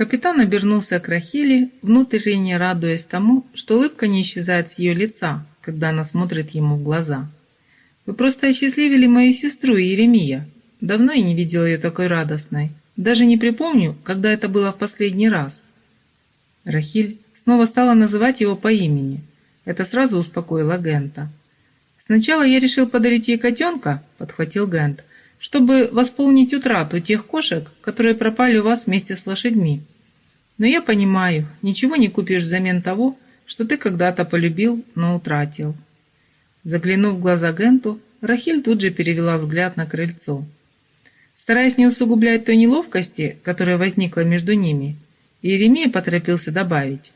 Капитан обернулся к Рахиле, внутренне радуясь тому, что улыбка не исчезает с ее лица, когда она смотрит ему в глаза. «Вы просто осчастливили мою сестру Еремия. Давно я не видела ее такой радостной. Даже не припомню, когда это было в последний раз». Рахиль снова стала называть его по имени. Это сразу успокоило Гента. «Сначала я решил подарить ей котенка», — подхватил Гент, «чтобы восполнить утрату тех кошек, которые пропали у вас вместе с лошадьми. Но я понимаю, ничего не купишь взамен того, что ты когда-то полюбил, но утратил». Заглянув в глаза Генту, Рахиль тут же перевела взгляд на крыльцо. Стараясь не усугублять той неловкости, которая возникла между ними, Иеремия поторопился добавить.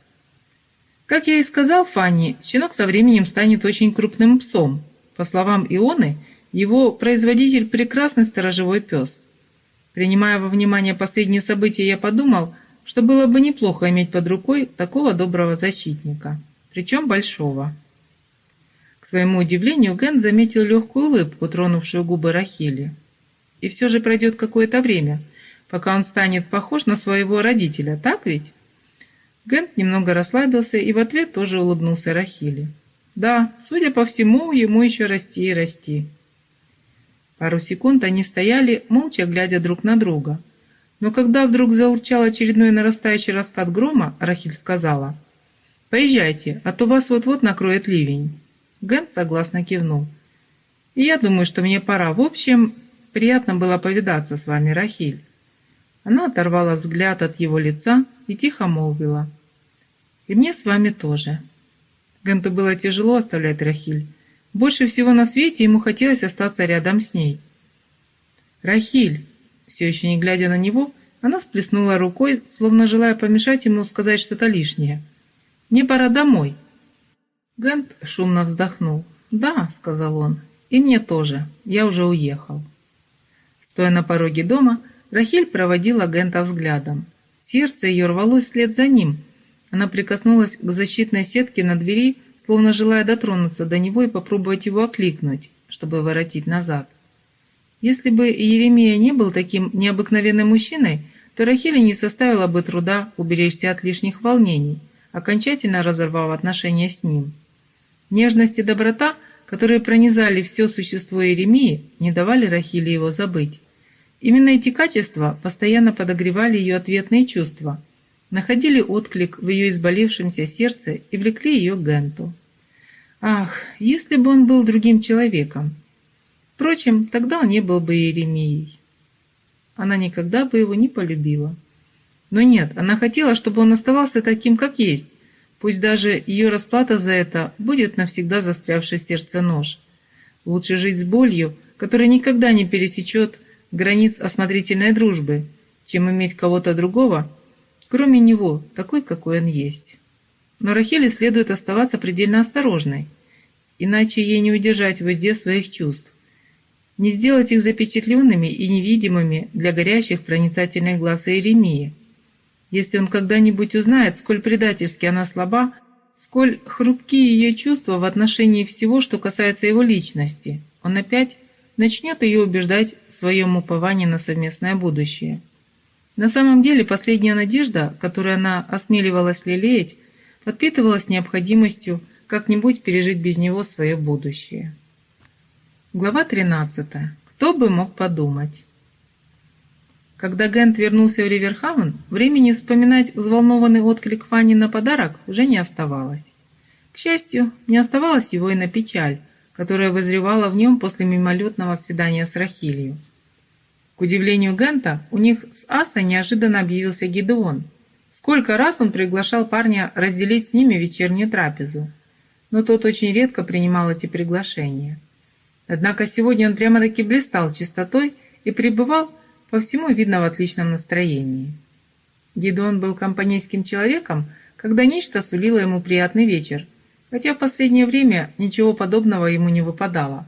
Как я и сказал Фанни, щенок со временем станет очень крупным псом. По словам Ионы, его производитель – прекрасный сторожевой пес. Принимая во внимание последние события, я подумал, что было бы неплохо иметь под рукой такого доброго защитника, причем большого. К своему удивлению, Ген заметил легкую улыбку, тронувшую губы Рахили. И все же пройдет какое-то время, пока он станет похож на своего родителя, так ведь? Гент немного расслабился и в ответ тоже улыбнулся Рахиле. Да, судя по всему, ему еще расти и расти. Пару секунд они стояли, молча глядя друг на друга. Но когда вдруг заурчал очередной нарастающий раскат грома, Рахиль сказала, «Поезжайте, а то вас вот-вот накроет ливень». Гент согласно кивнул. «И я думаю, что мне пора. В общем, приятно было повидаться с вами, Рахиль». Она оторвала взгляд от его лица и тихо молвила. «И мне с вами тоже». Генту было тяжело оставлять Рахиль. Больше всего на свете ему хотелось остаться рядом с ней. «Рахиль!» Все еще не глядя на него, она сплеснула рукой, словно желая помешать ему сказать что-то лишнее. «Мне пора домой». Гент шумно вздохнул. «Да», — сказал он, — «и мне тоже. Я уже уехал». Стоя на пороге дома, Рахиль проводила Гента взглядом. Сердце ее рвалось вслед за ним. Она прикоснулась к защитной сетке на двери, словно желая дотронуться до него и попробовать его окликнуть, чтобы воротить назад. Если бы Еремия не был таким необыкновенным мужчиной, то Рахиле не составило бы труда уберечься от лишних волнений, окончательно разорвав отношения с ним. Нежность и доброта, которые пронизали все существо Еремии, не давали Рахиле его забыть. Именно эти качества постоянно подогревали ее ответные чувства, находили отклик в ее изболевшемся сердце и влекли ее к Генту. Ах, если бы он был другим человеком! Впрочем, тогда он не был бы Иеремией. Она никогда бы его не полюбила. Но нет, она хотела, чтобы он оставался таким, как есть, пусть даже ее расплата за это будет навсегда застрявший в сердце нож. Лучше жить с болью, которая никогда не пересечет границ осмотрительной дружбы, чем иметь кого-то другого, кроме него, такой, какой он есть. Но Рахиле следует оставаться предельно осторожной, иначе ей не удержать в узде своих чувств, не сделать их запечатленными и невидимыми для горящих проницательных глаз Иеремии. Если он когда-нибудь узнает, сколь предательски она слаба, сколь хрупки ее чувства в отношении всего, что касается его личности, он опять начнет ее убеждать в своем уповании на совместное будущее. На самом деле последняя надежда, которую она осмеливалась лелеять, подпитывалась необходимостью как-нибудь пережить без него свое будущее. Глава 13. Кто бы мог подумать? Когда Гент вернулся в Риверхавен, времени вспоминать взволнованный отклик Фанни на подарок уже не оставалось. К счастью, не оставалось его и на печаль, которая возревала в нем после мимолетного свидания с Рахилью. К удивлению Гента, у них с Асой неожиданно объявился Гидеон. Сколько раз он приглашал парня разделить с ними вечернюю трапезу, но тот очень редко принимал эти приглашения. Однако сегодня он прямо-таки блистал чистотой и пребывал по всему видно в отличном настроении. Гидеон был компанейским человеком, когда нечто сулило ему приятный вечер, хотя в последнее время ничего подобного ему не выпадало.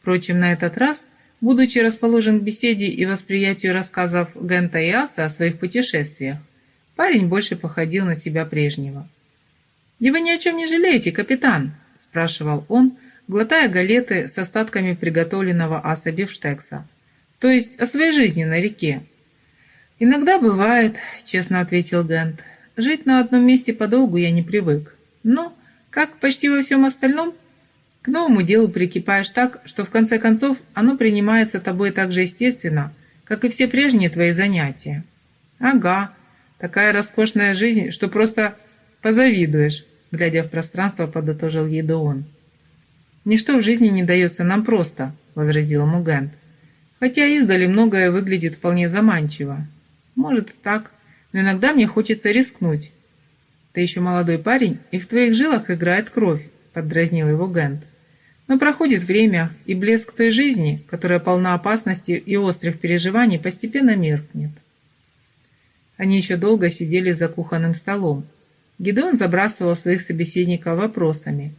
Впрочем, на этот раз, будучи расположен к беседе и восприятию рассказов Гента и Аса о своих путешествиях, парень больше походил на себя прежнего. «И вы ни о чем не жалеете, капитан?» – спрашивал он, глотая галеты с остатками приготовленного аса бифштекса. «То есть о своей жизни на реке?» «Иногда бывает», — честно ответил Гент. «Жить на одном месте подолгу я не привык. Но, как почти во всем остальном, к новому делу прикипаешь так, что в конце концов оно принимается тобой так же естественно, как и все прежние твои занятия. Ага, такая роскошная жизнь, что просто позавидуешь, глядя в пространство, подытожил Едоон. «Ничто в жизни не дается нам просто», — возразил ему Гент. «Хотя издали многое выглядит вполне заманчиво. Может, так, но иногда мне хочется рискнуть. Ты еще молодой парень, и в твоих жилах играет кровь», — поддразнил его Гент. Но проходит время, и блеск той жизни, которая полна опасности и острых переживаний, постепенно меркнет. Они еще долго сидели за кухонным столом. Гидеон забрасывал своих собеседников вопросами.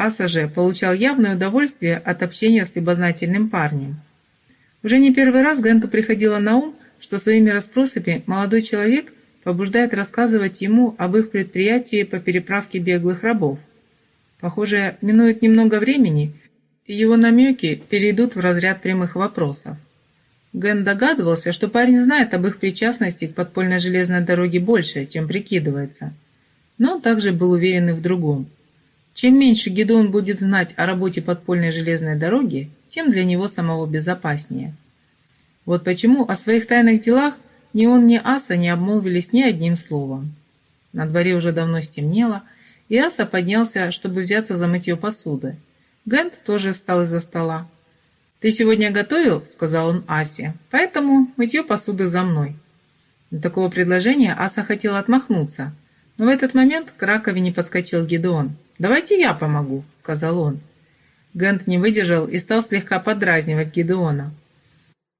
Аса же получал явное удовольствие от общения с любознательным парнем. Уже не первый раз Генту приходило на ум, что своими расспросами молодой человек побуждает рассказывать ему об их предприятии по переправке беглых рабов. Похоже, минует немного времени, и его намеки перейдут в разряд прямых вопросов. Ген догадывался, что парень знает об их причастности к подпольной железной дороге больше, чем прикидывается. Но он также был уверен и в другом. Чем меньше Гедеон будет знать о работе подпольной железной дороги, тем для него самого безопаснее. Вот почему о своих тайных делах ни он, ни Аса не обмолвились ни одним словом. На дворе уже давно стемнело, и Аса поднялся, чтобы взяться за мытье посуды. Гент тоже встал из-за стола. «Ты сегодня готовил?» — сказал он Асе. «Поэтому мытье посуды за мной». На такого предложения Аса хотела отмахнуться, но в этот момент к раковине подскочил Гедеон. «Давайте я помогу», — сказал он. Гент не выдержал и стал слегка подразнивать Гедеона.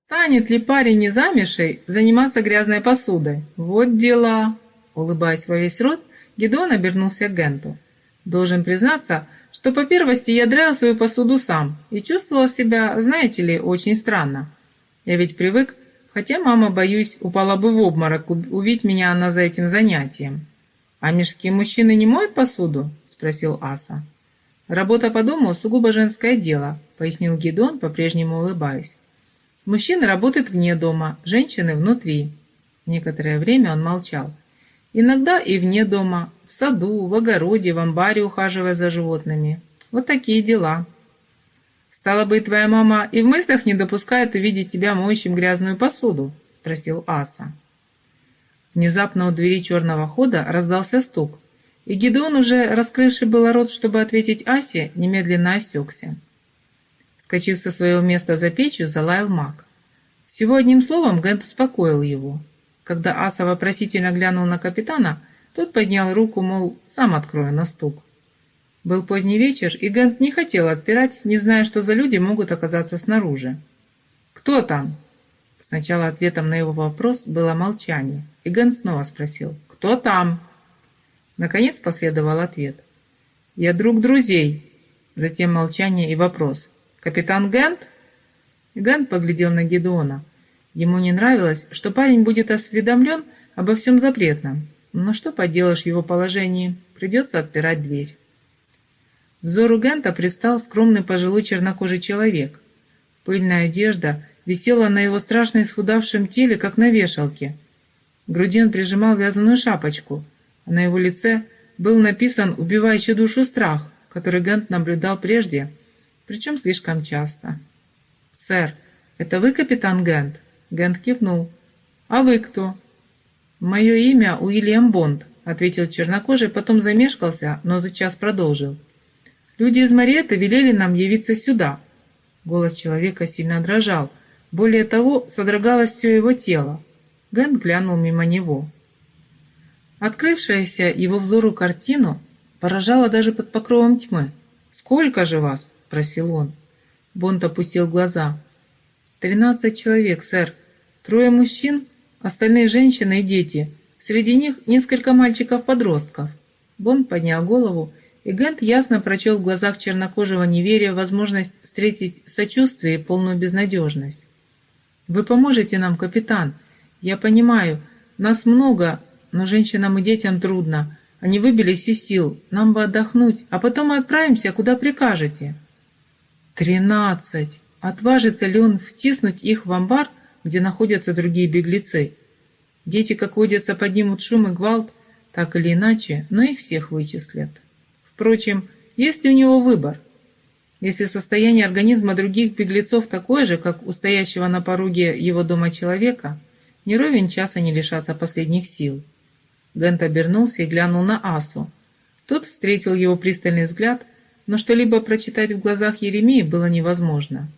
«Станет ли парень не замешей заниматься грязной посудой? Вот дела!» Улыбаясь во весь рот, Гедеон обернулся к Генту. «Должен признаться, что по первости я драил свою посуду сам и чувствовал себя, знаете ли, очень странно. Я ведь привык, хотя мама, боюсь, упала бы в обморок, увидеть меня она за этим занятием. А мужские мужчины не моют посуду?» – спросил Аса. «Работа по дому – сугубо женское дело», – пояснил Гедон, по-прежнему улыбаясь. «Мужчины работают вне дома, женщины – внутри». Некоторое время он молчал. Иногда и вне дома, в саду, в огороде, в амбаре ухаживая за животными. Вот такие дела. «Стало быть, твоя мама и в мыслях не допускает увидеть тебя моющим грязную посуду?» – спросил Аса. Внезапно у двери черного хода раздался стук, и Гидеон, уже раскрывший было рот, чтобы ответить Асе, немедленно осекся. Скочив со своего места за печью, залаял маг. Всего одним словом Гент успокоил его. Когда Аса вопросительно глянул на капитана, тот поднял руку, мол, сам открою на стук. Был поздний вечер, и Гент не хотел отпирать, не зная, что за люди могут оказаться снаружи. «Кто там?» Сначала ответом на его вопрос было молчание, и Гент снова спросил «Кто там?» Наконец последовал ответ. «Я друг друзей». Затем молчание и вопрос. «Капитан Гент?» Гент поглядел на Гедеона. Ему не нравилось, что парень будет осведомлен обо всем запретном, но что поделаешь в его положении, придется отпирать дверь. Взору Гента пристал скромный пожилой чернокожий человек. Пыльная одежда висела на его страшно исхудавшем теле, как на вешалке. К груди он прижимал вязаную шапочку, на его лице был написан убивающий душу страх, который Гент наблюдал прежде, причем слишком часто. «Сэр, это вы капитан Гент?» Гент кивнул. «А вы кто?» «Мое имя Уильям Бонд», — ответил чернокожий, потом замешкался, но тотчас продолжил. «Люди из Мариэта велели нам явиться сюда». Голос человека сильно дрожал. Более того, содрогалось все его тело. Гент глянул мимо него. Открывшаяся его взору картину поражала даже под покровом тьмы. «Сколько же вас?» – просил он. Бонд опустил глаза. «Тринадцать человек, сэр. Трое мужчин, остальные женщины и дети. Среди них несколько мальчиков-подростков». Бонд поднял голову, и Гент ясно прочел в глазах чернокожего неверия возможность встретить сочувствие и полную безнадежность. «Вы поможете нам, капитан. Я понимаю, нас много, но женщинам и детям трудно. Они выбились из сил. Нам бы отдохнуть, а потом мы отправимся, куда прикажете». «Тринадцать! Отважится ли он втиснуть их в амбар, где находятся другие беглецы? Дети, как водится, поднимут шум и гвалт, так или иначе, но их всех вычислят. Впрочем, есть ли у него выбор? Если состояние организма других беглецов такое же, как у стоящего на пороге его дома человека, не ровен час они лишатся последних сил. Гент обернулся и глянул на Асу. Тот встретил его пристальный взгляд, но что-либо прочитать в глазах Еремии было невозможно.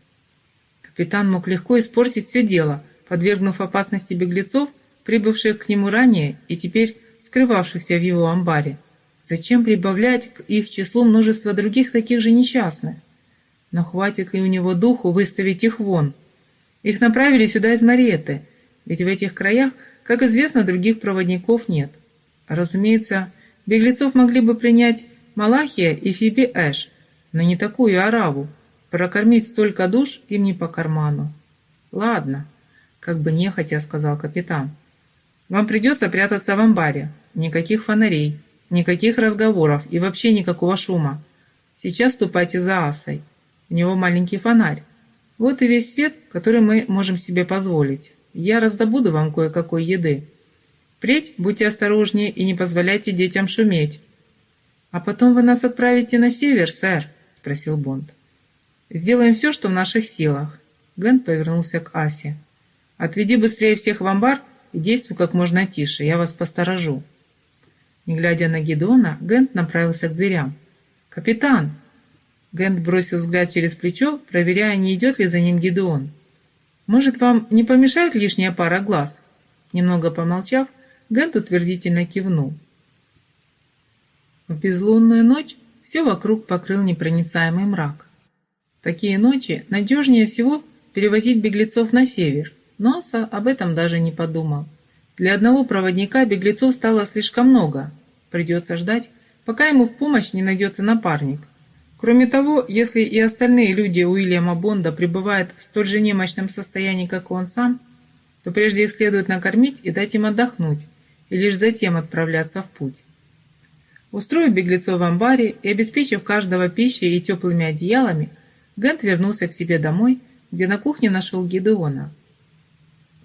Капитан мог легко испортить все дело, подвергнув опасности беглецов, прибывших к нему ранее и теперь скрывавшихся в его амбаре. Зачем прибавлять к их числу множество других таких же несчастных? Но хватит ли у него духу выставить их вон? Их направили сюда из Мариеты, ведь в этих краях, как известно, других проводников нет. Разумеется, беглецов могли бы принять Малахия и Фиби Эш, но не такую ораву. Прокормить столько душ им не по карману. Ладно, как бы нехотя сказал капитан. Вам придется прятаться в амбаре. Никаких фонарей, никаких разговоров и вообще никакого шума. Сейчас ступайте за Асой. У него маленький фонарь. Вот и весь свет, который мы можем себе позволить. Я раздобуду вам кое-какой еды. Впредь будьте осторожнее и не позволяйте детям шуметь. «А потом вы нас отправите на север, сэр?» – спросил Бонд. «Сделаем все, что в наших силах». Гэн повернулся к Асе. «Отведи быстрее всех в амбар и действуй как можно тише, я вас посторожу». Не глядя на Гедона, Гент направился к дверям. «Капитан!» Гент бросил взгляд через плечо, проверяя, не идет ли за ним Гедеон. «Может, вам не помешает лишняя пара глаз?» Немного помолчав, Гент утвердительно кивнул. В безлунную ночь все вокруг покрыл непроницаемый мрак. такие ночи надежнее всего перевозить беглецов на север, но Аса об этом даже не подумал. Для одного проводника беглецов стало слишком много. Придется ждать, пока ему в помощь не найдется напарник. Кроме того, если и остальные люди Уильяма Бонда пребывают в столь же немощном состоянии, как он сам, то прежде их следует накормить и дать им отдохнуть, и лишь затем отправляться в путь. Устроив беглецов в амбаре и обеспечив каждого пищей и теплыми одеялами, Гент вернулся к себе домой, где на кухне нашел Гидеона.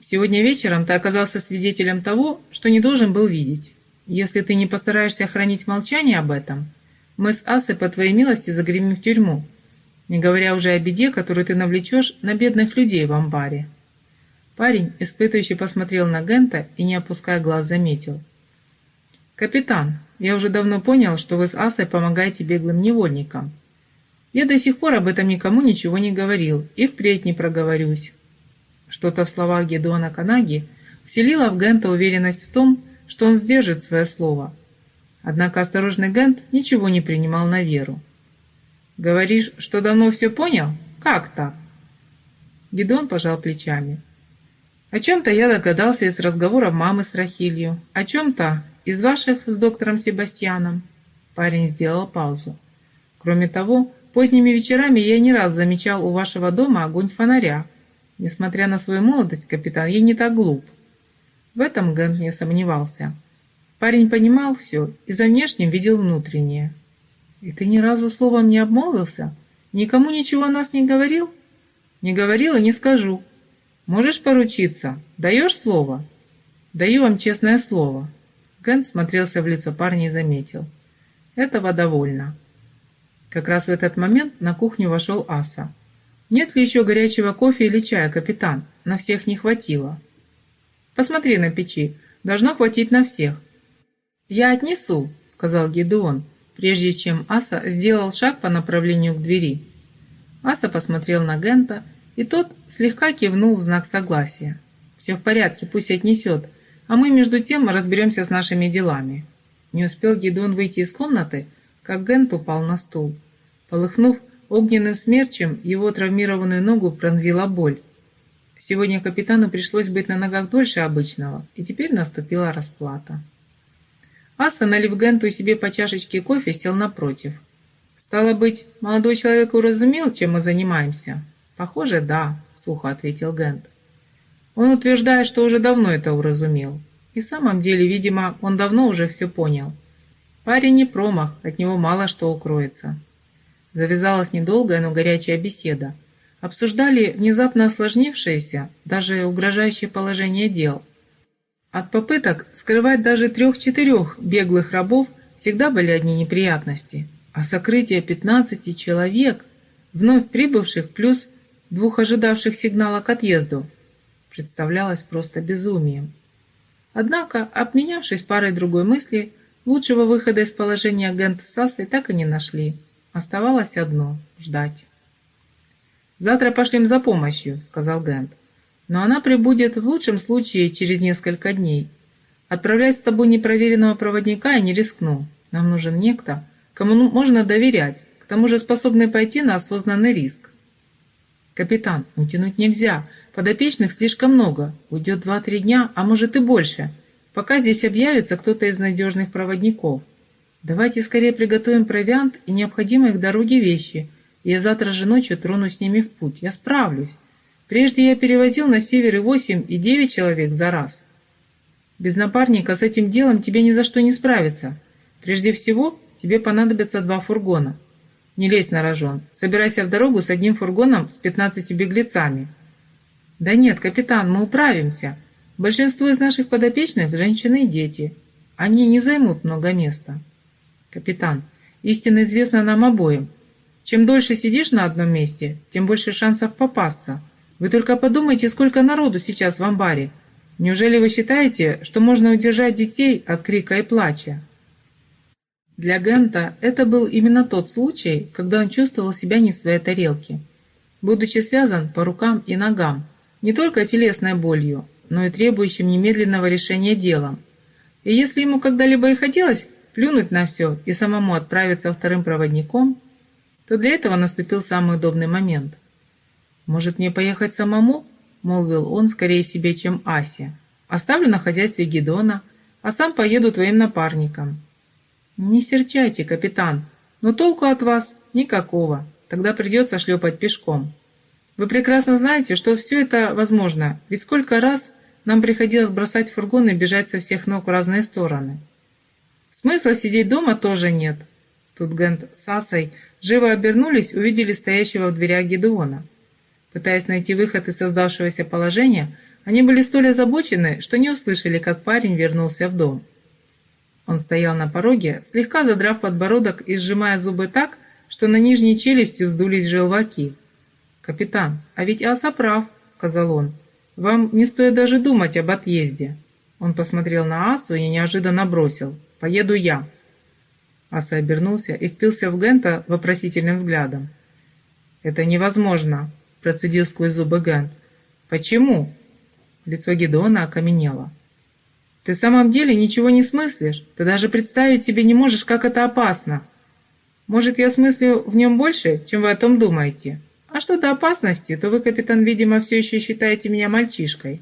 «Сегодня вечером ты оказался свидетелем того, что не должен был видеть. Если ты не постараешься хранить молчание об этом, мы с Асой, по твоей милости, загремим в тюрьму, не говоря уже о беде, которую ты навлечешь на бедных людей в амбаре». Парень, испытывающий, посмотрел на Гента и, не опуская глаз, заметил. «Капитан, я уже давно понял, что вы с Асой помогаете беглым невольникам. Я до сих пор об этом никому ничего не говорил и впредь не проговорюсь. Что-то в словах Гедуана Канаги вселило в Гента уверенность в том, что он сдержит свое слово. Однако осторожный Гент ничего не принимал на веру. «Говоришь, что давно все понял? Как так?» Гедеон пожал плечами. «О чем-то я догадался из разговора мамы с Рахилью, о чем-то из ваших с доктором Себастьяном?» Парень сделал паузу. «Кроме того, поздними вечерами я не раз замечал у вашего дома огонь фонаря. Несмотря на свою молодость, капитан, я не так глуп». В этом Гэнт не сомневался. Парень понимал все и за внешним видел внутреннее. «И ты ни разу словом не обмолвился? Никому ничего о нас не говорил?» «Не говорил и не скажу. Можешь поручиться? Даешь слово?» «Даю вам честное слово», Кент смотрелся в лицо парня и заметил. Этого довольно. Как раз в этот момент на кухню вошел Аса. «Нет ли еще горячего кофе или чая, капитан? На всех не хватило». «Посмотри на печи. Должно хватить на всех». «Я отнесу», — сказал Гедеон, прежде чем Аса сделал шаг по направлению к двери. Аса посмотрел на Гента, и тот слегка кивнул в знак согласия. «Все в порядке, пусть отнесет», а мы между тем разберемся с нашими делами». Не успел Гедон выйти из комнаты, как Гент упал на стул. Полыхнув огненным смерчем, его травмированную ногу пронзила боль. Сегодня капитану пришлось быть на ногах дольше обычного, и теперь наступила расплата. Аса, налив Генту себе по чашечке кофе, сел напротив. «Стало быть, молодой человек уразумел, чем мы занимаемся?» «Похоже, да», — сухо ответил Гент. Он утверждает, что уже давно это уразумел. И в самом деле, видимо, он давно уже все понял. Парень не промах, от него мало что укроется. Завязалась недолгая, но горячая беседа. Обсуждали внезапно осложнившееся, даже угрожающее положение дел. От попыток скрывать даже трех-четырех беглых рабов всегда были одни неприятности, а сокрытие 15 человек, вновь прибывших плюс двух ожидавших сигнала к отъезду, представлялось просто безумием. Однако, обменявшись парой другой мысли, лучшего выхода из положения агент Сасы так и не нашли. Оставалось одно – ждать. «Завтра пошлем за помощью», – сказал Гент. «Но она прибудет в лучшем случае через несколько дней. Отправлять с тобой непроверенного проводника я не рискну. Нам нужен некто, кому можно доверять, к тому же способный пойти на осознанный риск». «Капитан, утянуть нельзя. Подопечных слишком много. Уйдет два-три дня, а может и больше, пока здесь объявится кто-то из надежных проводников. Давайте скорее приготовим провиант и необходимые к дороге вещи – я завтра же ночью тронусь с ними в путь. Я справлюсь. Прежде я перевозил на север и восемь, и девять человек за раз. Без напарника с этим делом тебе ни за что не справиться. Прежде всего, тебе понадобятся два фургона. Не лезь на рожон. Собирайся в дорогу с одним фургоном с пятнадцатью беглецами. Да нет, капитан, мы управимся. Большинство из наших подопечных – женщины и дети. Они не займут много места. Капитан, истина известна нам обоим. Чем дольше сидишь на одном месте, тем больше шансов попасться. Вы только подумайте, сколько народу сейчас в амбаре. Неужели вы считаете, что можно удержать детей от крика и плача? Для Гента это был именно тот случай, когда он чувствовал себя не в своей тарелке. Будучи связан по рукам и ногам, не только телесной болью, но и требующим немедленного решения делом. И если ему когда-либо и хотелось плюнуть на все и самому отправиться вторым проводником – то для этого наступил самый удобный момент. «Может, мне поехать самому?» – молвил он скорее себе, чем Асе. «Оставлю на хозяйстве Гедона, а сам поеду твоим напарником». «Не серчайте, капитан, но толку от вас никакого, тогда придется шлепать пешком. Вы прекрасно знаете, что все это возможно, ведь сколько раз нам приходилось бросать фургон и бежать со всех ног в разные стороны. Смысла сидеть дома тоже нет». Тут Гент с Асой живо обернулись, увидели стоящего в дверях Гедеона. Пытаясь найти выход из создавшегося положения, они были столь озабочены, что не услышали, как парень вернулся в дом. Он стоял на пороге, слегка задрав подбородок и сжимая зубы так, что на нижней челюсти вздулись желваки. «Капитан, а ведь Аса прав», — сказал он. «Вам не стоит даже думать об отъезде». Он посмотрел на Асу и неожиданно бросил. «Поеду я». Аса обернулся и впился в Гента вопросительным взглядом. «Это невозможно», – процедил сквозь зубы Гент. «Почему?» Лицо Гедеона окаменело. «Ты в самом деле ничего не смыслишь? Ты даже представить себе не можешь, как это опасно. Может, я смыслю в нем больше, чем вы о том думаете? А что до опасности, то вы, капитан, видимо, все еще считаете меня мальчишкой.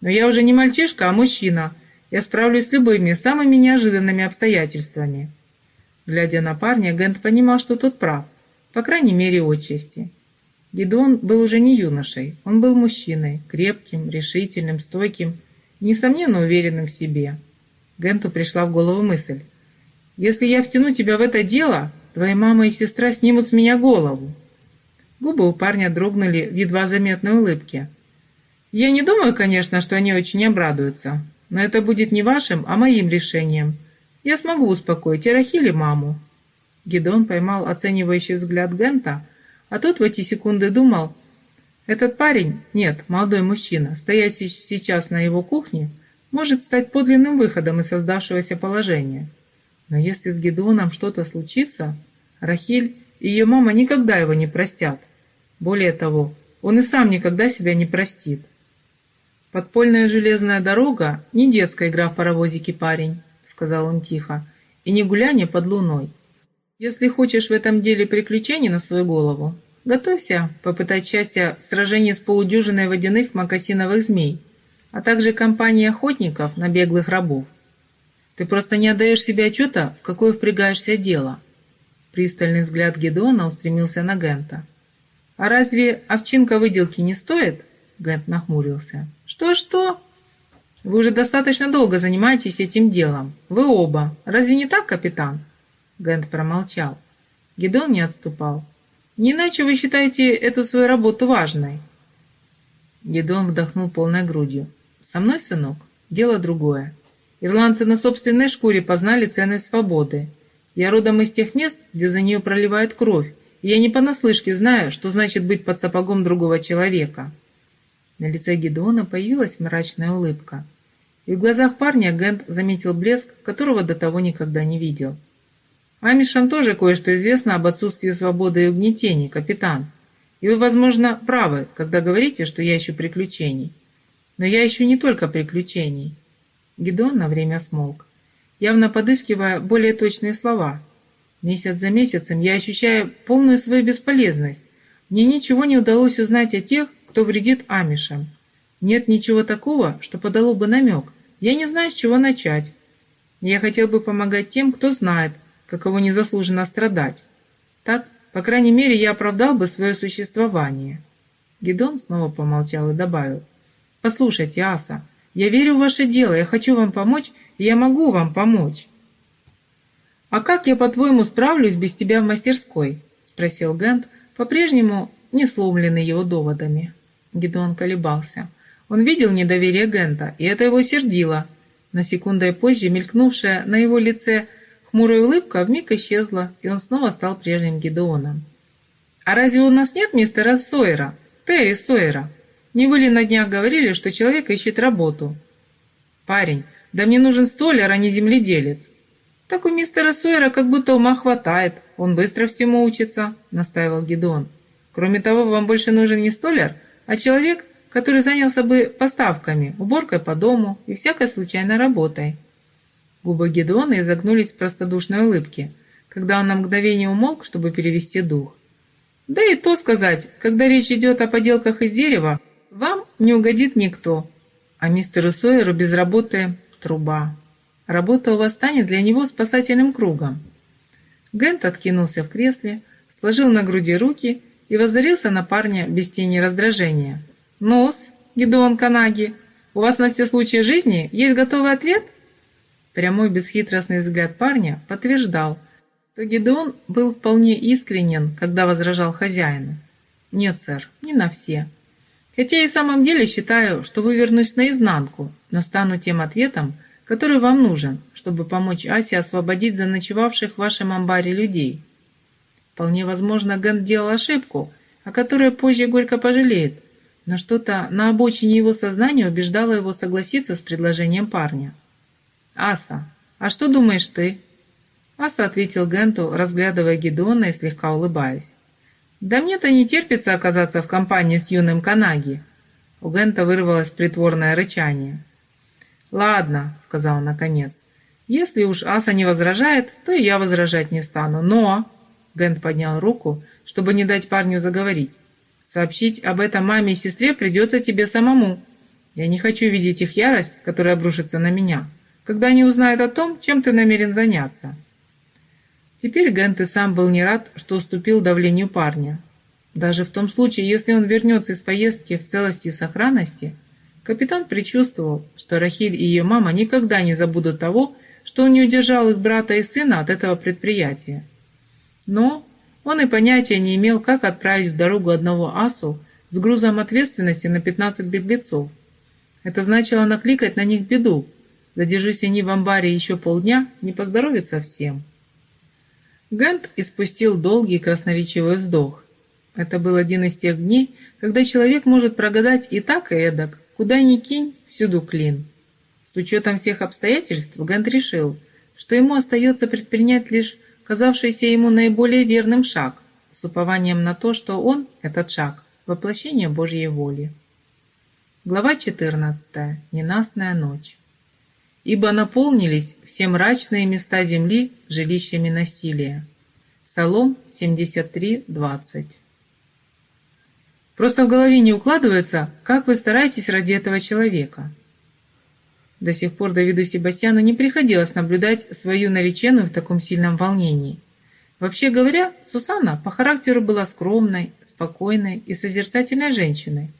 Но я уже не мальчишка, а мужчина. Я справлюсь с любыми, самыми неожиданными обстоятельствами». Глядя на парня, Гент понимал, что тот прав, по крайней мере, отчасти. Гидеон был уже не юношей, он был мужчиной, крепким, решительным, стойким несомненно, уверенным в себе. Генту пришла в голову мысль. «Если я втяну тебя в это дело, твои мама и сестра снимут с меня голову». Губы у парня дрогнули в едва заметной улыбке. «Я не думаю, конечно, что они очень обрадуются, но это будет не вашим, а моим решением, я смогу успокоить и маму». Гидон поймал оценивающий взгляд Гента, а тот в эти секунды думал, «Этот парень, нет, молодой мужчина, стоящий сейчас на его кухне, может стать подлинным выходом из создавшегося положения. Но если с Гедеоном что-то случится, Рахиль и ее мама никогда его не простят. Более того, он и сам никогда себя не простит. Подпольная железная дорога – не детская игра в паровозике, парень сказал он тихо, — «и не гуляние под луной. Если хочешь в этом деле приключений на свою голову, готовься попытать счастья в сражении с полудюжиной водяных макасиновых змей, а также компанией охотников на беглых рабов. Ты просто не отдаешь себе отчета, в какое впрягаешься дело». Пристальный взгляд Гедеона устремился на Гента. «А разве овчинка выделки не стоит?» Гент нахмурился. «Что-что?» Вы уже достаточно долго занимаетесь этим делом. Вы оба. Разве не так, капитан?» Гент промолчал. Гедон не отступал. «Не иначе вы считаете эту свою работу важной?» Гедон вдохнул полной грудью. «Со мной, сынок? дело другое. Ирландцы на собственной шкуре познали ценность свободы. Я родом из тех мест, где за нее проливает кровь, и я не понаслышке знаю, что значит быть под сапогом другого человека». На лице Гедеона появилась мрачная улыбка. И в глазах парня Гент заметил блеск, которого до того никогда не видел. «Амишам тоже кое-что известно об отсутствии свободы и угнетений, капитан. И вы, возможно, правы, когда говорите, что я ищу приключений. Но я ищу не только приключений». Гедеон на время смолк, явно подыскивая более точные слова. Месяц за месяцем я ощущаю полную свою бесполезность. Мне ничего не удалось узнать о тех, кто вредит амишам. Нет ничего такого, что подало бы намек. Я не знаю, с чего начать. Я хотел бы помогать тем, кто знает, каково незаслуженно страдать. Так, по крайней мере, я оправдал бы свое существование. Гедон снова помолчал и добавил. «Послушайте, Аса, я верю в ваше дело, я хочу вам помочь, и я могу вам помочь». «А как я, по-твоему, справлюсь без тебя в мастерской?» — спросил Гент, по-прежнему не сломленный его доводами. Гедеон колебался. Он видел недоверие Гента, и это его сердило. На секундой позже мелькнувшая на его лице хмурая улыбка вмиг исчезла, и он снова стал прежним Гедеоном. «А разве у нас нет мистера Сойера? Терри Сойера? Не вы ли на днях говорили, что человек ищет работу?» «Парень, да мне нужен столяр, а не земледелец». «Так у мистера Сойера как будто ума хватает, он быстро всему учится», — настаивал Гедеон. «Кроме того, вам больше нужен не столяр, а человек, который занялся бы поставками, уборкой по дому и всякой случайной работой. Губы Гедеона изогнулись в простодушной улыбке, когда он на мгновение умолк, чтобы перевести дух. Да и то сказать, когда речь идет о поделках из дерева, вам не угодит никто, а мистеру Сойеру без работы труба. Работа у вас станет для него спасательным кругом. Гент откинулся в кресле, сложил на груди руки и воззрился на парня без тени раздражения. «Нос, Гедеон Канаги, у вас на все случаи жизни есть готовый ответ?» Прямой бесхитростный взгляд парня подтверждал, что Гедеон был вполне искренен, когда возражал хозяину. «Нет, сэр, не на все. Хотя и в самом деле считаю, что вывернусь наизнанку, но стану тем ответом, который вам нужен, чтобы помочь Асе освободить заночевавших в вашем амбаре людей. Вполне возможно, Гэн делал ошибку, о которой позже горько пожалеет, но что-то на обочине его сознания убеждало его согласиться с предложением парня. «Аса, а что думаешь ты?» Аса ответил Генту, разглядывая Гедеона и слегка улыбаясь. «Да мне-то не терпится оказаться в компании с юным Канаги». У Гента вырвалось притворное рычание. «Ладно», — сказал он наконец, — «если уж Аса не возражает, то и я возражать не стану, но...» Гент поднял руку, чтобы не дать парню заговорить. «Сообщить об этом маме и сестре придется тебе самому. Я не хочу видеть их ярость, которая обрушится на меня, когда они узнают о том, чем ты намерен заняться». Теперь Гент и сам был не рад, что уступил давлению парня. Даже в том случае, если он вернется из поездки в целости и сохранности, капитан предчувствовал, что Рахиль и ее мама никогда не забудут того, что он не удержал их брата и сына от этого предприятия. Но он и понятия не имел, как отправить в дорогу одного асу с грузом ответственности на 15 беглецов. Это значило накликать на них беду. Задержись они в амбаре еще полдня, не поздоровится всем. Гент испустил долгий красноречивый вздох. Это был один из тех дней, когда человек может прогадать и так, и эдак. Куда ни кинь, всюду клин. С учетом всех обстоятельств Гент решил, что ему остается предпринять лишь казавшийся ему наиболее верным шаг, с упованием на то, что он, этот шаг, воплощение Божьей воли. Глава 14. Ненастная ночь. «Ибо наполнились все мрачные места земли жилищами насилия». Псалом 73.20. Просто в голове не укладывается, как вы стараетесь ради этого человека. До сих пор Давиду Себастьяну не приходилось наблюдать свою нареченную в таком сильном волнении. Вообще говоря, Сусанна по характеру была скромной, спокойной и созерцательной женщиной.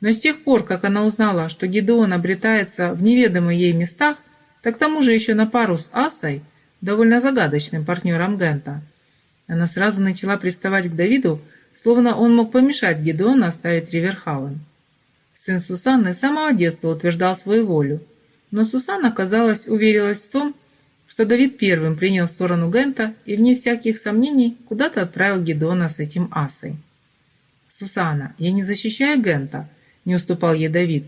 Но с тех пор, как она узнала, что Гедеон обретается в неведомых ей местах, так к тому же еще на пару с Асой, довольно загадочным партнером Гента, она сразу начала приставать к Давиду, словно он мог помешать Гедеону оставить Риверхаун. Сын Сусанны с самого детства утверждал свою волю – Но Сусанна, казалось, уверилась в том, что Давид первым принял сторону Гента и, вне всяких сомнений, куда-то отправил Гедеона с этим асой. «Сусанна, я не защищаю Гента», — не уступал ей Давид.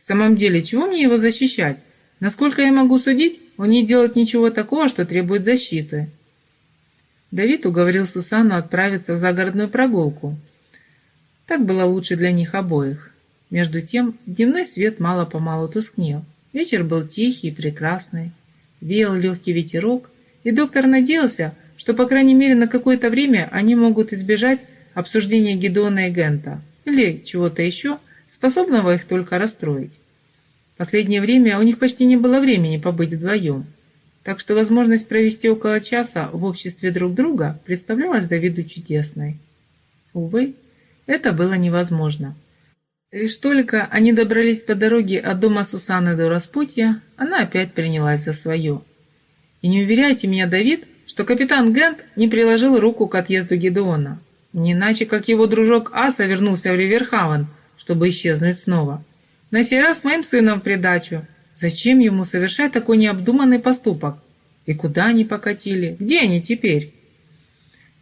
«В самом деле, чего мне его защищать? Насколько я могу судить, он не делает ничего такого, что требует защиты». Давид уговорил Сусанну отправиться в загородную прогулку. Так было лучше для них обоих. Между тем, дневной свет мало-помалу тускнел. Вечер был тихий и прекрасный. Веял легкий ветерок, и доктор надеялся, что, по крайней мере, на какое-то время они могут избежать обсуждения Гедона и Гента или чего-то еще, способного их только расстроить. Последнее время у них почти не было времени побыть вдвоем, так что возможность провести около часа в обществе друг друга представлялась Давиду чудесной. Увы, это было невозможно. Лишь только они добрались по дороге от дома Сусаны до Распутья, она опять принялась за свое. И не уверяйте меня, Давид, что капитан Гент не приложил руку к отъезду Гедеона. Не иначе, как его дружок Аса вернулся в Риверхавен, чтобы исчезнуть снова. На сей раз моим сыном в придачу. Зачем ему совершать такой необдуманный поступок? И куда они покатили? Где они теперь?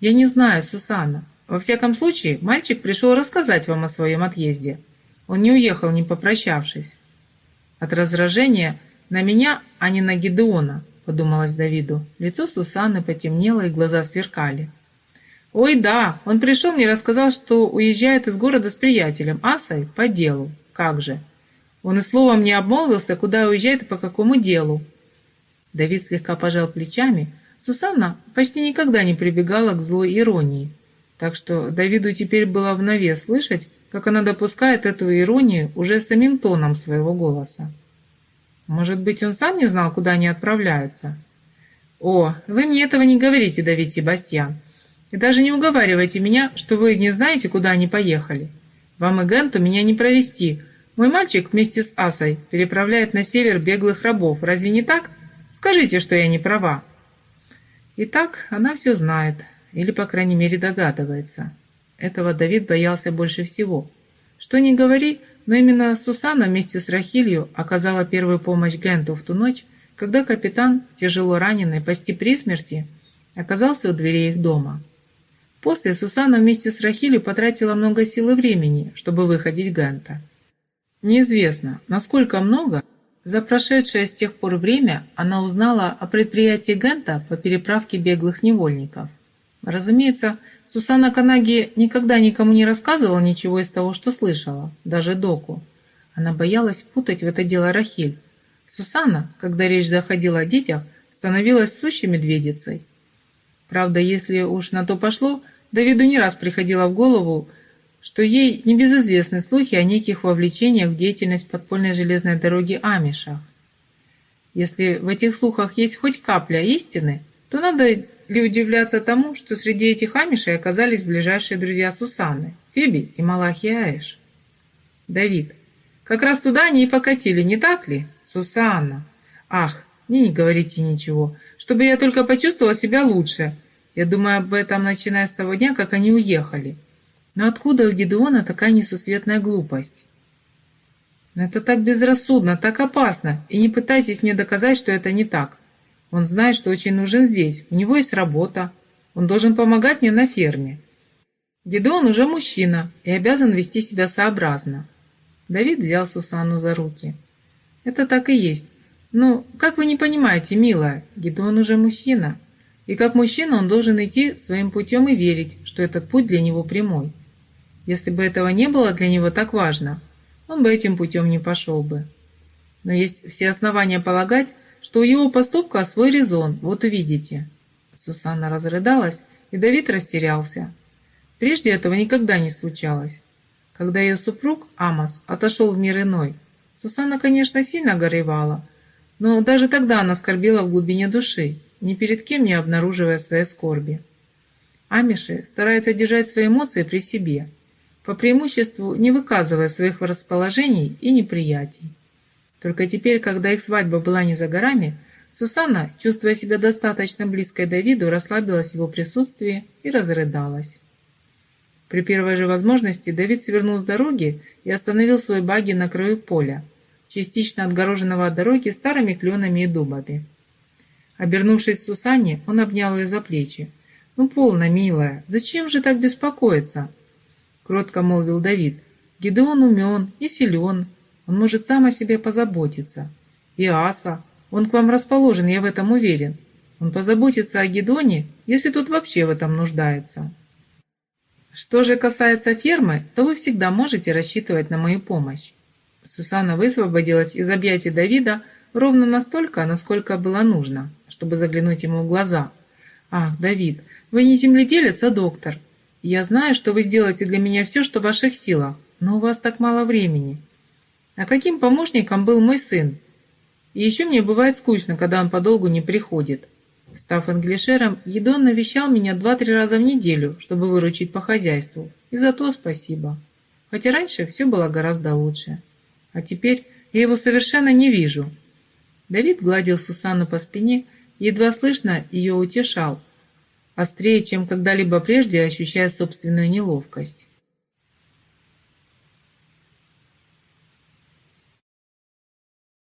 Я не знаю, Сусанна. Во всяком случае, мальчик пришел рассказать вам о своем отъезде. Он не уехал, не попрощавшись. От раздражения на меня, а не на Гидеона, подумалось Давиду. Лицо Сусанны потемнело и глаза сверкали. Ой, да, он пришел мне рассказал, что уезжает из города с приятелем, Асой, по делу. Как же? Он и словом не обмолвился, куда уезжает и по какому делу. Давид слегка пожал плечами. Сусанна почти никогда не прибегала к злой иронии. Так что Давиду теперь было в нове слышать, как она допускает эту иронию уже самим тоном своего голоса. Может быть, он сам не знал, куда они отправляются? О, вы мне этого не говорите, Давид Себастьян. И даже не уговаривайте меня, что вы не знаете, куда они поехали. Вам и Генту меня не провести, мой мальчик вместе с Асой переправляет на север беглых рабов. Разве не так? Скажите, что я не права». Итак, она все знает, или, по крайней мере, догадывается. Этого Давид боялся больше всего. Что ни говори, но именно Сусана вместе с Рахилью оказала первую помощь Генту в ту ночь, когда капитан, тяжело раненый, почти при смерти, оказался у дверей их дома. После Сусана вместе с Рахилью потратила много сил и времени, чтобы выходить Гента. Неизвестно, насколько много за прошедшее с тех пор время она узнала о предприятии Гента по переправке беглых невольников. Разумеется, Сусана Канаги никогда никому не рассказывала ничего из того, что слышала, даже Доку. Она боялась путать в это дело Рахиль. Сусана, когда речь заходила о детях, становилась сущей медведицей. Правда, если уж на то пошло, Давиду не раз приходило в голову, что ей небезызвестны слухи о неких вовлечениях в деятельность подпольной железной дороги Амишах. Если в этих слухах есть хоть капля истины, то надо ли удивляться тому, что среди этих Амишей оказались ближайшие друзья Сусанны, Фиби и Малахи Аэш? Давид, как раз туда они и покатили, не так ли? Сусанна. Ах, мне не говорите ничего, чтобы я только почувствовала себя лучше. Я думаю об этом, начиная с того дня, как они уехали. Но откуда у Гедеона такая несусветная глупость? Но это так безрассудно, так опасно, и не пытайтесь мне доказать, что это не так. Он знает, что очень нужен здесь, у него есть работа, он должен помогать мне на ферме. Гедеон уже мужчина и обязан вести себя сообразно. Давид взял Сусанну за руки. Это так и есть. Но, как вы не понимаете, милая, Гедеон уже мужчина. И как мужчина он должен идти своим путем и верить, что этот путь для него прямой. Если бы этого не было для него так важно, он бы этим путем не пошел бы. Но есть все основания полагать, что у его поступка свой резон, вот увидите. Сусанна разрыдалась, и Давид растерялся. Прежде этого никогда не случалось. Когда ее супруг, Амос, отошел в мир иной, Сусанна, конечно, сильно горевала, но даже тогда она скорбела в глубине души, ни перед кем не обнаруживая своей скорби. Амиши стараются держать свои эмоции при себе – по преимуществу не выказывая своих расположений и неприятий. Только теперь, когда их свадьба была не за горами, Сусанна, чувствуя себя достаточно близкой Давиду, расслабилась в его присутствии и разрыдалась. При первой же возможности Давид свернул с дороги и остановил свой багги на краю поля. частично отгороженного от дороги старыми кленами и дубами. Обернувшись к Сусанне, он обнял ее за плечи. «Ну, полно, милая, зачем же так беспокоиться?» Кротко молвил Давид. «Гидеон умен и силен, он может сам о себе позаботиться. И Аса, он к вам расположен, я в этом уверен. Он позаботится о Гедоне, если тут вообще в этом нуждается. Что же касается фермы, то вы всегда можете рассчитывать на мою помощь. Сусанна высвободилась из объятий Давида ровно настолько, насколько было нужно, чтобы заглянуть ему в глаза. «Ах, Давид, вы не земледелец, а доктор. Я знаю, что вы сделаете для меня все, что в ваших силах, но у вас так мало времени. А каким помощником был мой сын? И еще мне бывает скучно, когда он подолгу не приходит. Став англишером, Едон навещал меня два-три раза в неделю, чтобы выручить по хозяйству. И за то спасибо. Хотя раньше все было гораздо лучше. А теперь я его совершенно не вижу. Давид гладил Сусанну по спине, едва слышно ее утешал, острее, чем когда-либо прежде ощущая собственную неловкость.